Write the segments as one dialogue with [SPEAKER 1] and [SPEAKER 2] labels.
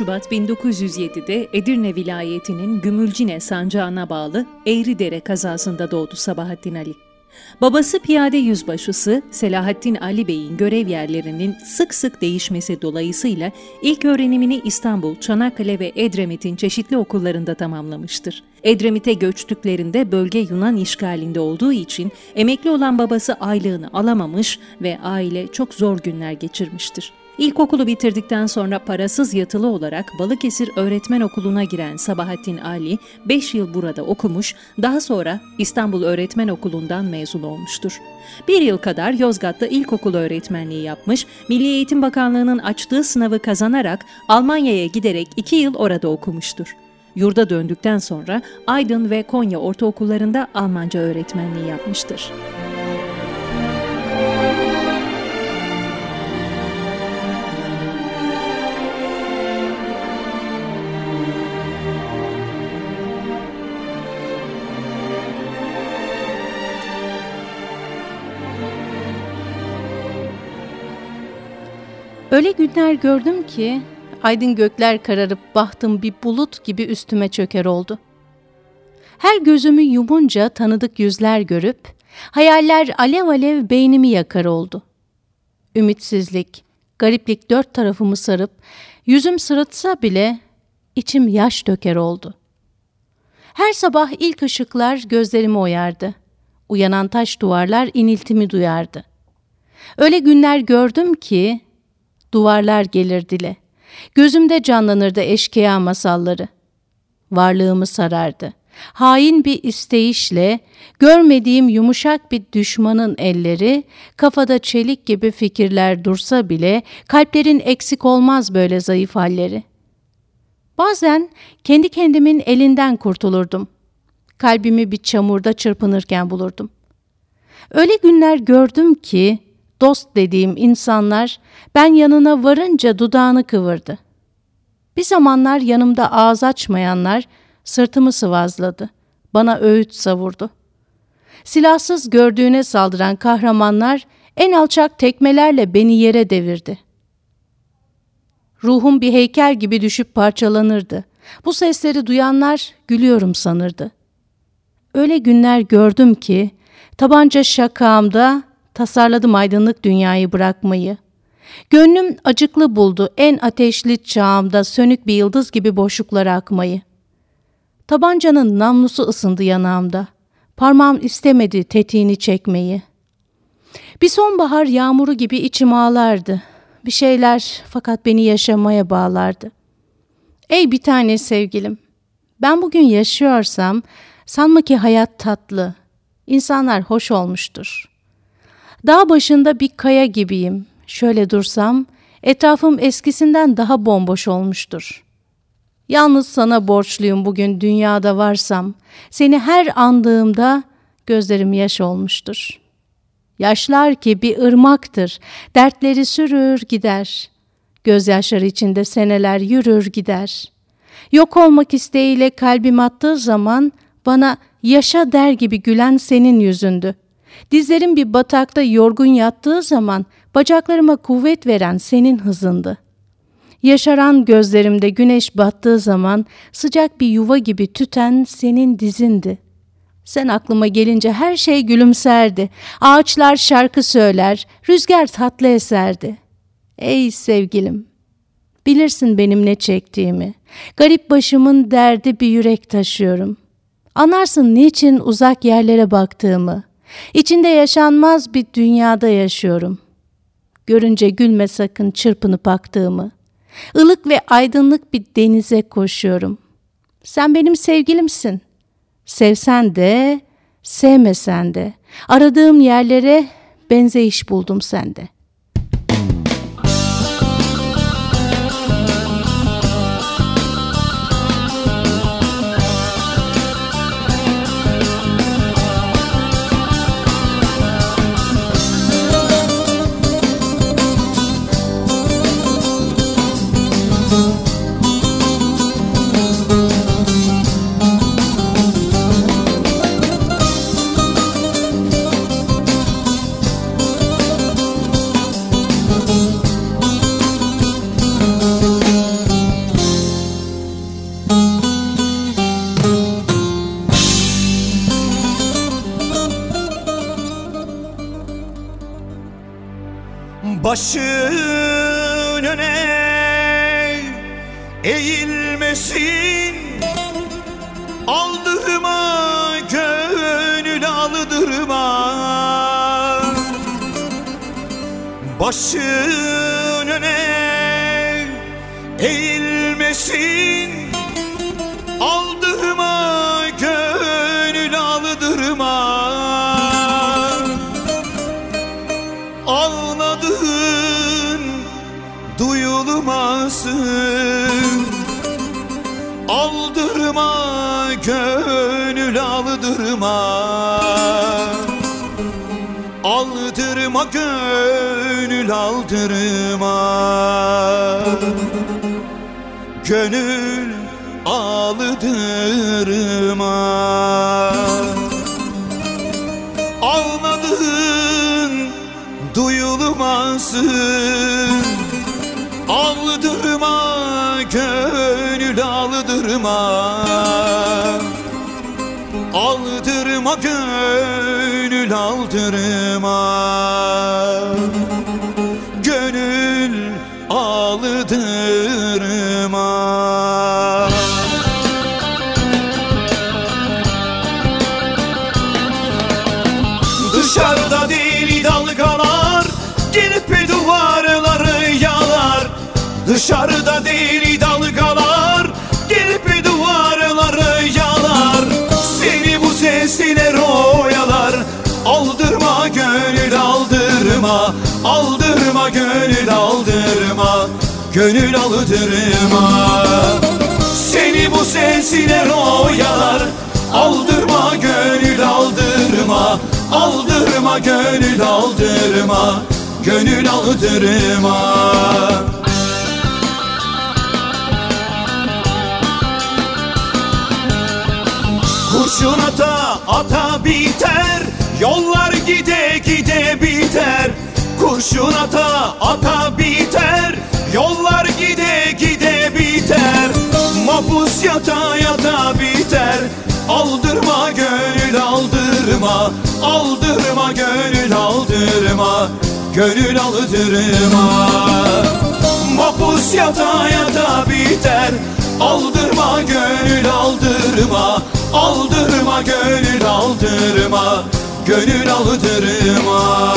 [SPEAKER 1] Şubat 1907'de Edirne vilayetinin Gümülcine sancağına bağlı Eğridere kazasında doğdu Sabahattin Ali. Babası piyade yüzbaşısı Selahattin Ali Bey'in görev yerlerinin sık sık değişmesi dolayısıyla ilk öğrenimini İstanbul, Çanakkale ve Edremit'in çeşitli okullarında tamamlamıştır. Edremit'e göçtüklerinde bölge Yunan işgalinde olduğu için emekli olan babası aylığını alamamış ve aile çok zor günler geçirmiştir. İlkokulu bitirdikten sonra parasız yatılı olarak Balıkesir Öğretmen Okulu'na giren Sabahattin Ali 5 yıl burada okumuş, daha sonra İstanbul Öğretmen Okulu'ndan mezun olmuştur. Bir yıl kadar Yozgat'ta ilkokul öğretmenliği yapmış, Milli Eğitim Bakanlığı'nın açtığı sınavı kazanarak Almanya'ya giderek 2 yıl orada okumuştur. Yurda döndükten sonra Aydın ve Konya ortaokullarında Almanca öğretmenliği yapmıştır.
[SPEAKER 2] Öyle günler gördüm ki aydın gökler kararıp bahtım bir bulut gibi üstüme çöker oldu. Her gözümü yumunca tanıdık yüzler görüp hayaller alev alev beynimi yakar oldu. Ümitsizlik, gariplik dört tarafımı sarıp yüzüm sırıtsa bile içim yaş döker oldu. Her sabah ilk ışıklar gözlerimi oyardı. Uyanan taş duvarlar iniltimi duyardı. Öyle günler gördüm ki duvarlar gelir dile. Gözümde canlanırdı eşkıya masalları. Varlığımı sarardı. Hain bir isteyişle, görmediğim yumuşak bir düşmanın elleri, kafada çelik gibi fikirler dursa bile, kalplerin eksik olmaz böyle zayıf halleri. Bazen kendi kendimin elinden kurtulurdum. Kalbimi bir çamurda çırpınırken bulurdum. Öyle günler gördüm ki, dost dediğim insanlar ben yanına varınca dudağını kıvırdı. Bir zamanlar yanımda ağız açmayanlar sırtımı sıvazladı. Bana öğüt savurdu. Silahsız gördüğüne saldıran kahramanlar en alçak tekmelerle beni yere devirdi. Ruhum bir heykel gibi düşüp parçalanırdı. Bu sesleri duyanlar gülüyorum sanırdı. Öyle günler gördüm ki tabanca şakağımda tasarladım aydınlık dünyayı bırakmayı. Gönlüm acıklı buldu en ateşli çağımda sönük bir yıldız gibi boşluklara akmayı. Tabancanın namlusu ısındı yanağımda. Parmağım istemedi tetiğini çekmeyi. Bir sonbahar yağmuru gibi içim ağlardı. Bir şeyler fakat beni yaşamaya bağlardı. Ey bir tane sevgilim, ben bugün yaşıyorsam sanma ki hayat tatlı, insanlar hoş olmuştur. Dağ başında bir kaya gibiyim. Şöyle dursam etrafım eskisinden daha bomboş olmuştur. Yalnız sana borçluyum bugün dünyada varsam. Seni her andığımda gözlerim yaş olmuştur. Yaşlar ki bir ırmaktır, dertleri sürür gider. Gözyaşları içinde seneler yürür gider. Yok olmak isteğiyle kalbim attığı zaman bana yaşa der gibi gülen senin yüzündü. Dizlerim bir batakta yorgun yattığı zaman bacaklarıma kuvvet veren senin hızındı. Yaşaran gözlerimde güneş battığı zaman sıcak bir yuva gibi tüten senin dizindi. Sen aklıma gelince her şey gülümserdi. Ağaçlar şarkı söyler, rüzgar tatlı eserdi. Ey sevgilim, bilirsin benim ne çektiğimi. Garip başımın derdi bir yürek taşıyorum. Anlarsın niçin uzak yerlere baktığımı. İçinde yaşanmaz bir dünyada yaşıyorum. Görünce gülme sakın çırpınıp aktığımı. Ilık ve aydınlık bir denize koşuyorum. Sen benim sevgilimsin. Sevsen de, sevmesen de aradığım yerlere benzeyiş buldum sende.
[SPEAKER 3] Başın öne eğilmesin. Aldırma gönül aldırma. Ağladığın duyulmasın. Aldırma gönül aldırma. Aldırma gönül aldırma Gönül aldırma Ağladığın duyulmasın. Aldırma gönül aldırma Aldırma gönül aldırma. Gönül aldırma. Dışarıda deli dalgalar Gelip duvarları yalar. Dışarıda deli dalgalar Seni bu sesler oyalar Aldırma gönül aldırma. Aldırma gönül aldırma. Gönül aldırma. Seni bu sesler oyalar Aldırma gönül aldırma. Aldırma gönül aldırma. Gönül aldırma. Kurşun ata ata biter Yollar gide gide biter. Kurşun ata ata biter Yollar gide gide biter. Mapus yata yata biter. Aldırma gönül aldırma. Aldırma gönül aldırma. Gönül aldırma. Mapus yata yata biter. Aldırma gönül aldırma Aldırma gönül aldırma Gönül aldırma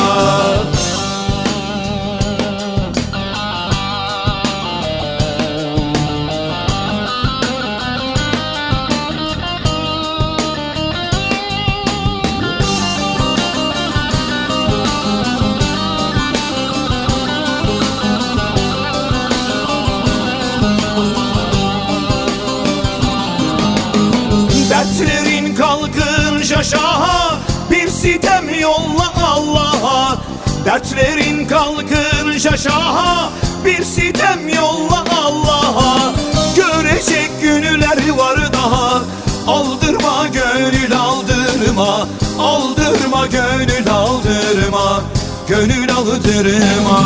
[SPEAKER 3] Dertlerin kalkınca şaha Bir sitem yolla Allah'a. Görecek günler var daha Aldırma gönül aldırma Aldırma gönül aldırma Gönül aldırma.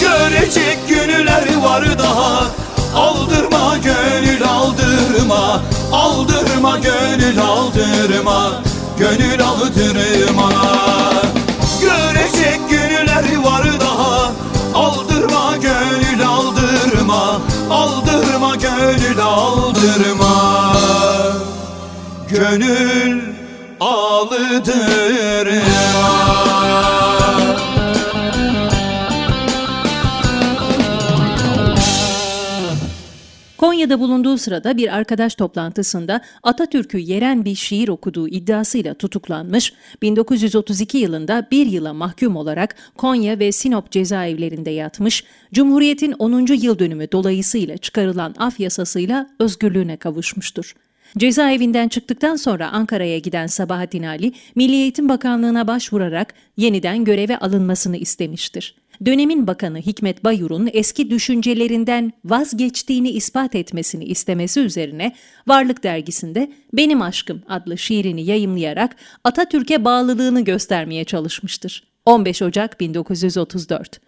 [SPEAKER 3] Görecek günler var daha Aldırma gönül aldırma Aldırma gönül aldırma Gönül aldırma gönül aldırma. Gönül aldırma
[SPEAKER 1] Konya'da bulunduğu sırada bir arkadaş toplantısında Atatürk'ü yeren bir şiir okuduğu iddiasıyla tutuklanmış, 1932 yılında bir yıla mahkum olarak Konya ve Sinop cezaevlerinde yatmış, Cumhuriyet'in 10. yıl dönümü dolayısıyla çıkarılan af yasasıyla özgürlüğüne kavuşmuştur. Cezaevinden çıktıktan sonra Ankara'ya giden Sabahattin Ali, Milli Eğitim Bakanlığı'na başvurarak yeniden göreve alınmasını istemiştir. Dönemin Bakanı Hikmet Bayur'un eski düşüncelerinden vazgeçtiğini ispat etmesini istemesi üzerine Varlık dergisinde Benim Aşkım adlı şiirini yayımlayarak Atatürk'e bağlılığını göstermeye çalışmıştır. 15 Ocak 1934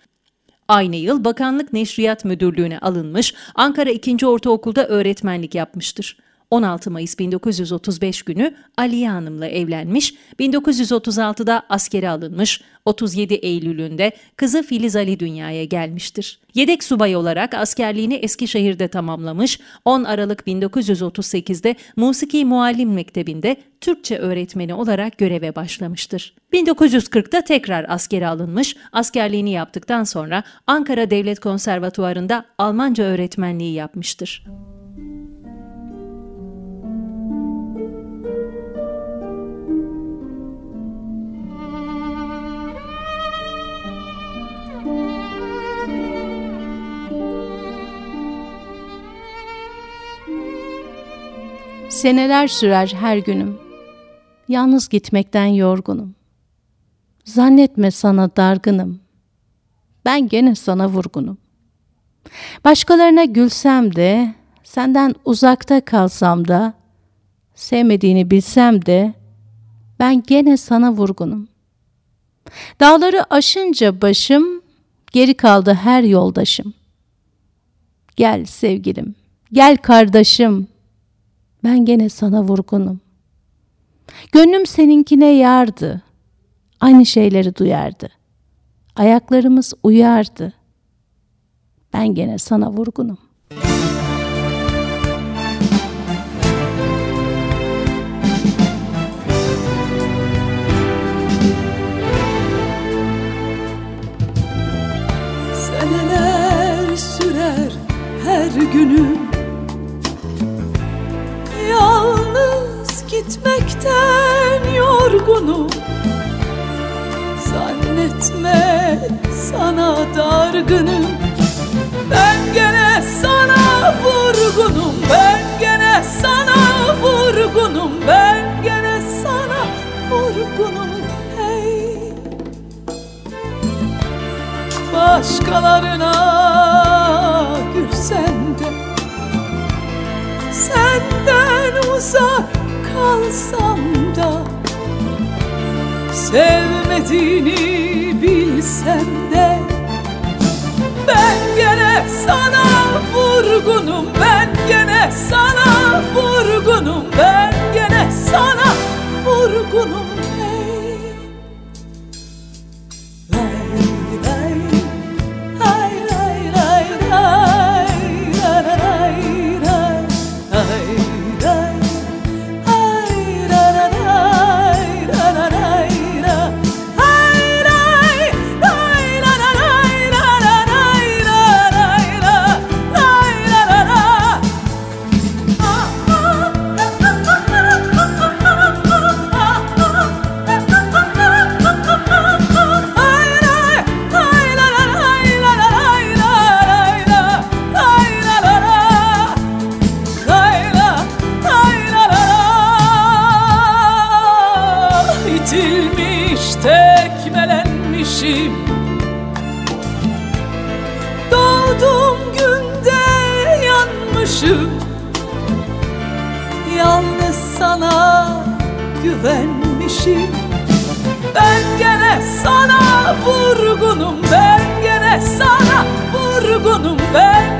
[SPEAKER 1] Aynı yıl Bakanlık Neşriyat Müdürlüğü'ne alınmış, Ankara 2. Ortaokulda öğretmenlik yapmıştır. 16 Mayıs 1935 günü Aliye Hanım'la evlenmiş, 1936'da askere alınmış, 37 Eylül'ünde kızı Filiz Ali dünyaya gelmiştir. Yedek subay olarak askerliğini Eskişehir'de tamamlamış, 10 Aralık 1938'de Musiki Muallim Mektebi'nde Türkçe öğretmeni olarak göreve başlamıştır. 1940'da tekrar askere alınmış, askerliğini yaptıktan sonra Ankara Devlet Konservatuvarı'nda Almanca öğretmenliği yapmıştır.
[SPEAKER 2] Seneler sürer her günüm. Yalnız gitmekten yorgunum. Zannetme sana dargınım. Ben gene sana vurgunum. Başkalarına gülsem de, senden uzakta kalsam da, sevmediğini bilsem de, ben gene sana vurgunum. Dağları aşınca başım, geri kaldı her yoldaşım. Gel sevgilim, gel kardeşim, ben gene sana vurgunum. Gönlüm seninkine yardı. Aynı şeyleri duyardı. Ayaklarımız uyardı. Ben gene sana vurgunum.
[SPEAKER 4] Seneler sürer her günüm gitmekten yorgunum. Zannetme sana dargınım. Ben gene sana vurgunum. Ben gene sana vurgunum. Ben gene sana vurgunum. Hey. Başkalarına gülsen de Senden uzak kalsam da Sevmediğini bilsem de Ben gene sana vurgunum Ben gene sana vurgunum Ben gene sana vurgunum güvenmişim Ben gene sana vurgunum Ben gene sana vurgunum Ben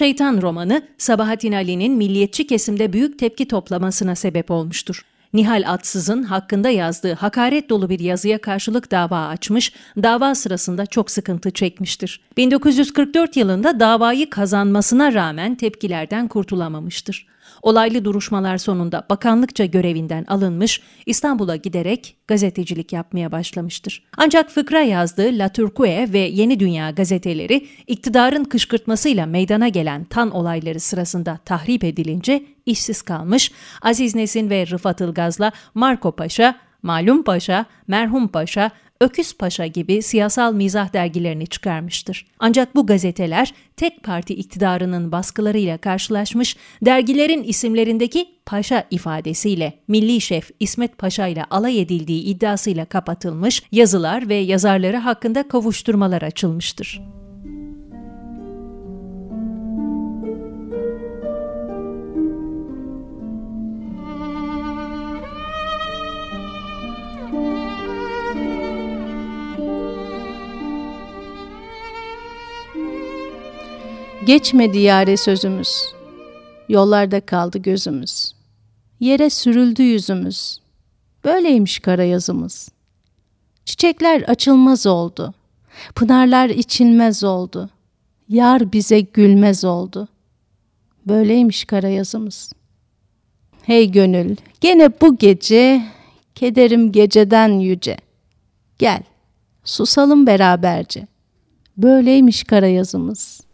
[SPEAKER 1] Şeytan romanı Sabahattin Ali'nin milliyetçi kesimde büyük tepki toplamasına sebep olmuştur. Nihal Atsız'ın hakkında yazdığı hakaret dolu bir yazıya karşılık dava açmış, dava sırasında çok sıkıntı çekmiştir. 1944 yılında davayı kazanmasına rağmen tepkilerden kurtulamamıştır. Olaylı duruşmalar sonunda bakanlıkça görevinden alınmış, İstanbul'a giderek gazetecilik yapmaya başlamıştır. Ancak fıkra yazdığı La Turquoise ve Yeni Dünya gazeteleri iktidarın kışkırtmasıyla meydana gelen tan olayları sırasında tahrip edilince işsiz kalmış, Aziz Nesin ve Rıfat Ilgaz'la Marco Paşa, Malum Paşa, Merhum Paşa, Öküz Paşa gibi siyasal mizah dergilerini çıkarmıştır. Ancak bu gazeteler tek parti iktidarının baskılarıyla karşılaşmış, dergilerin isimlerindeki paşa ifadesiyle Milli Şef İsmet Paşa ile alay edildiği iddiasıyla kapatılmış, yazılar ve yazarları hakkında kovuşturmalar açılmıştır.
[SPEAKER 2] Geçmedi yare sözümüz. Yollarda kaldı gözümüz. Yere sürüldü yüzümüz. Böyleymiş kara yazımız. Çiçekler açılmaz oldu. Pınarlar içilmez oldu. Yar bize gülmez oldu. Böyleymiş kara yazımız. Hey gönül, gene bu gece kederim geceden yüce. Gel, susalım beraberce. Böyleymiş kara yazımız.''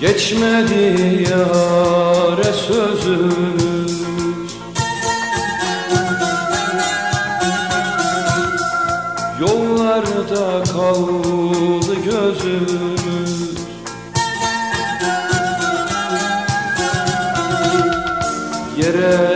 [SPEAKER 5] Geçmedi yare Yere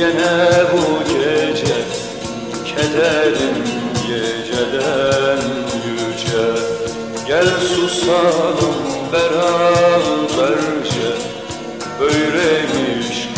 [SPEAKER 5] gene bu gece Kederim geceden yüce Gel susalım beraberce Böyleymiş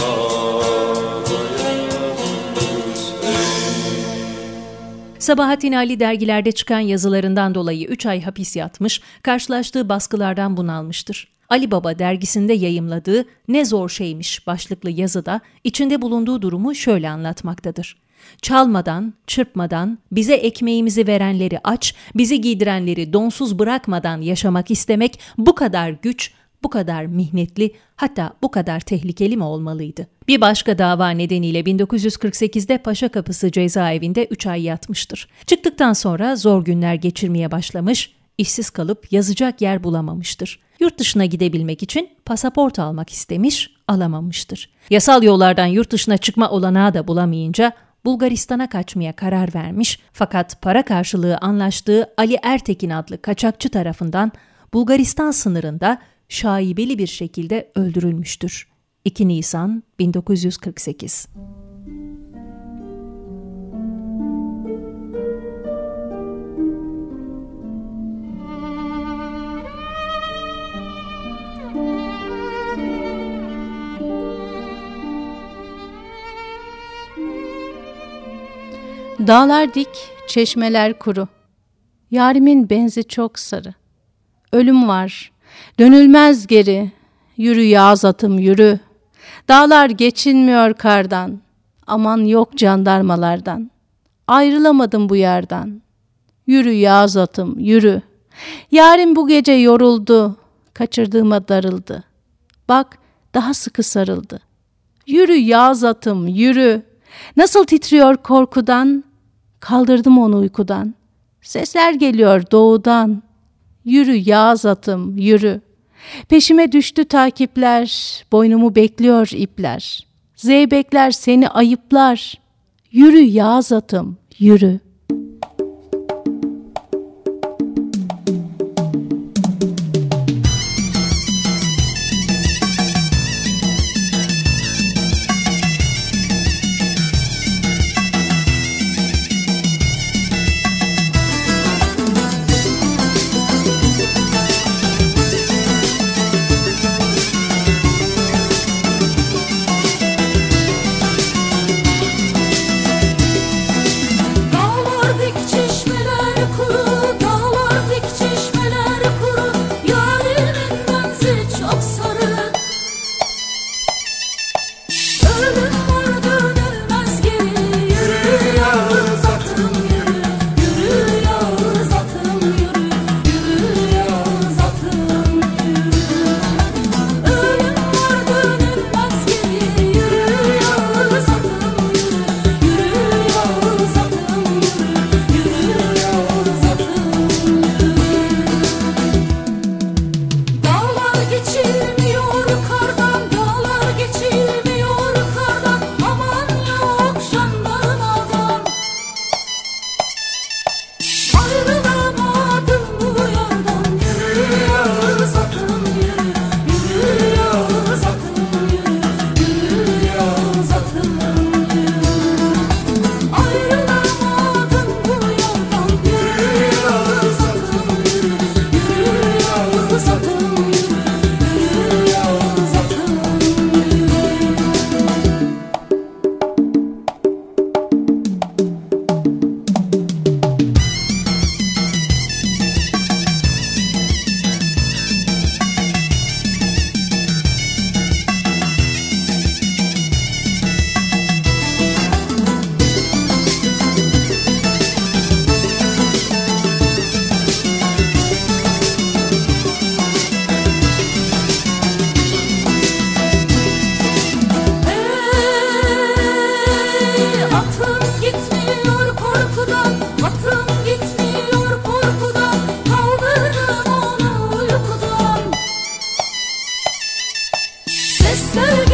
[SPEAKER 1] Sabahattin Ali dergilerde çıkan yazılarından dolayı 3 ay hapis yatmış, karşılaştığı baskılardan bunalmıştır. Ali Baba dergisinde yayımladığı Ne Zor Şeymiş başlıklı yazıda içinde bulunduğu durumu şöyle anlatmaktadır. Çalmadan, çırpmadan, bize ekmeğimizi verenleri aç, bizi giydirenleri donsuz bırakmadan yaşamak istemek bu kadar güç, bu kadar mihnetli hatta bu kadar tehlikeli mi olmalıydı? Bir başka dava nedeniyle 1948'de Paşa Kapısı cezaevinde 3 ay yatmıştır. Çıktıktan sonra zor günler geçirmeye başlamış, işsiz kalıp yazacak yer bulamamıştır. Yurt dışına gidebilmek için pasaport almak istemiş, alamamıştır. Yasal yollardan yurt dışına çıkma olanağı da bulamayınca Bulgaristan'a kaçmaya karar vermiş fakat para karşılığı anlaştığı Ali Ertekin adlı kaçakçı tarafından Bulgaristan sınırında şaibeli bir şekilde öldürülmüştür. 2 Nisan 1948
[SPEAKER 2] Dağlar dik, çeşmeler kuru. Yarimin benzi çok sarı. Ölüm var, dönülmez geri. Yürü yağız atım yürü. Dağlar geçinmiyor kardan. Aman yok jandarmalardan. Ayrılamadım bu yerden. Yürü yağız atım yürü. Yarim bu gece yoruldu. Kaçırdığıma darıldı. Bak daha sıkı sarıldı. Yürü yağız atım yürü. Nasıl titriyor korkudan. Kaldırdım onu uykudan. Sesler geliyor doğudan. Yürü yağız atım yürü. Peşime düştü takipler. Boynumu bekliyor ipler. Zeybekler seni ayıplar. Yürü yağız atım yürü.
[SPEAKER 6] Sarı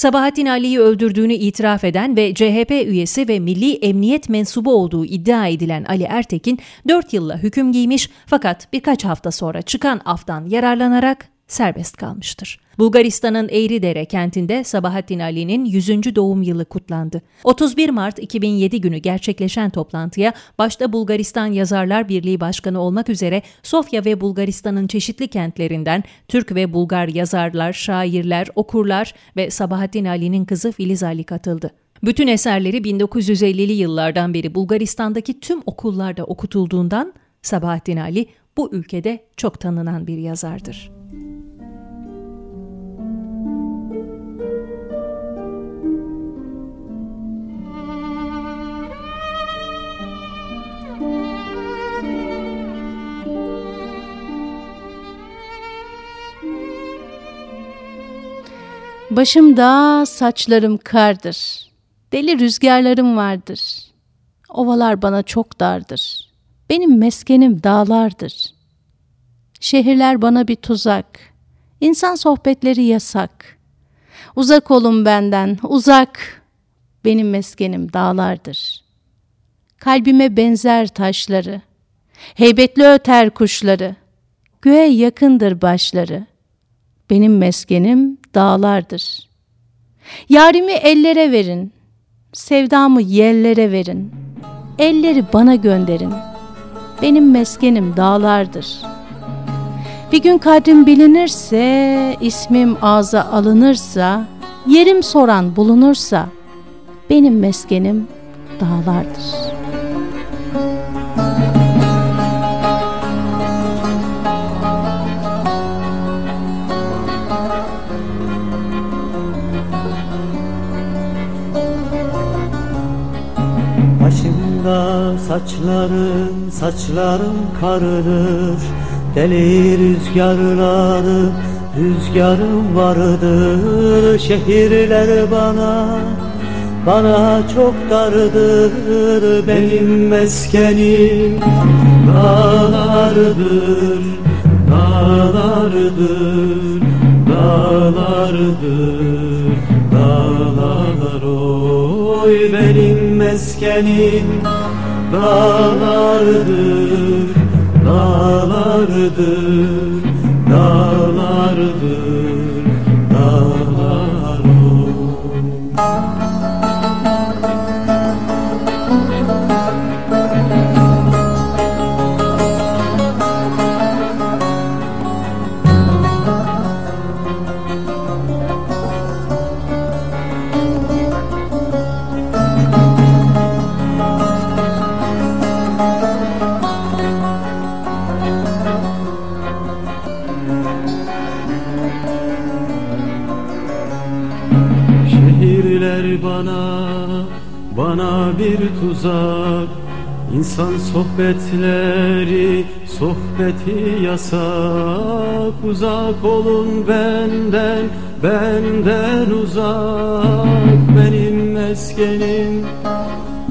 [SPEAKER 1] Sabahattin Ali'yi öldürdüğünü itiraf eden ve CHP üyesi ve Milli Emniyet mensubu olduğu iddia edilen Ali Ertekin 4 yılla hüküm giymiş fakat birkaç hafta sonra çıkan aftan yararlanarak serbest kalmıştır. Bulgaristan'ın Eğridere kentinde Sabahattin Ali'nin 100. doğum yılı kutlandı. 31 Mart 2007 günü gerçekleşen toplantıya başta Bulgaristan Yazarlar Birliği Başkanı olmak üzere Sofya ve Bulgaristan'ın çeşitli kentlerinden Türk ve Bulgar yazarlar, şairler, okurlar ve Sabahattin Ali'nin kızı Filiz Ali katıldı. Bütün eserleri 1950'li yıllardan beri Bulgaristan'daki tüm okullarda okutulduğundan Sabahattin Ali bu ülkede çok tanınan bir yazardır.
[SPEAKER 2] Başımda saçlarım kardır. Deli rüzgarlarım vardır. Ovalar bana çok dardır. Benim meskenim dağlardır. Şehirler bana bir tuzak. İnsan sohbetleri yasak. Uzak olun benden, uzak. Benim meskenim dağlardır. Kalbime benzer taşları. Heybetli öter kuşları. Göğe yakındır başları. Benim meskenim dağlardır. Yarimi ellere verin, sevdamı yerlere verin. Elleri bana gönderin. Benim meskenim dağlardır. Bir gün kadrim bilinirse, ismim ağza alınırsa, yerim soran bulunursa, benim meskenim dağlardır.''
[SPEAKER 6] Başımda saçlarım, saçlarım karıdır Deli rüzgarları, rüzgarım vardır Şehirler bana, bana çok dardır Benim meskenim dağlardır, dağlardır, dağlardır, dağlar oy benim meskenim dağlardır, dağlardır, dağlardır, İnsan sohbetleri, sohbeti yasak Uzak olun benden, benden uzak. Benim meskenim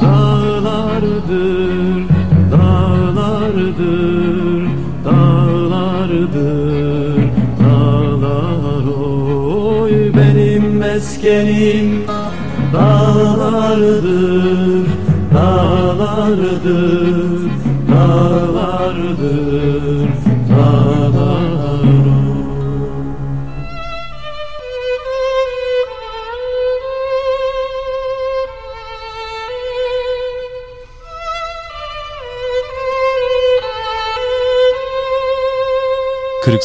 [SPEAKER 6] dağlardır, dağlardır, dağlardır, dağlar oy. Benim meskenim dağlardır, dağlardır,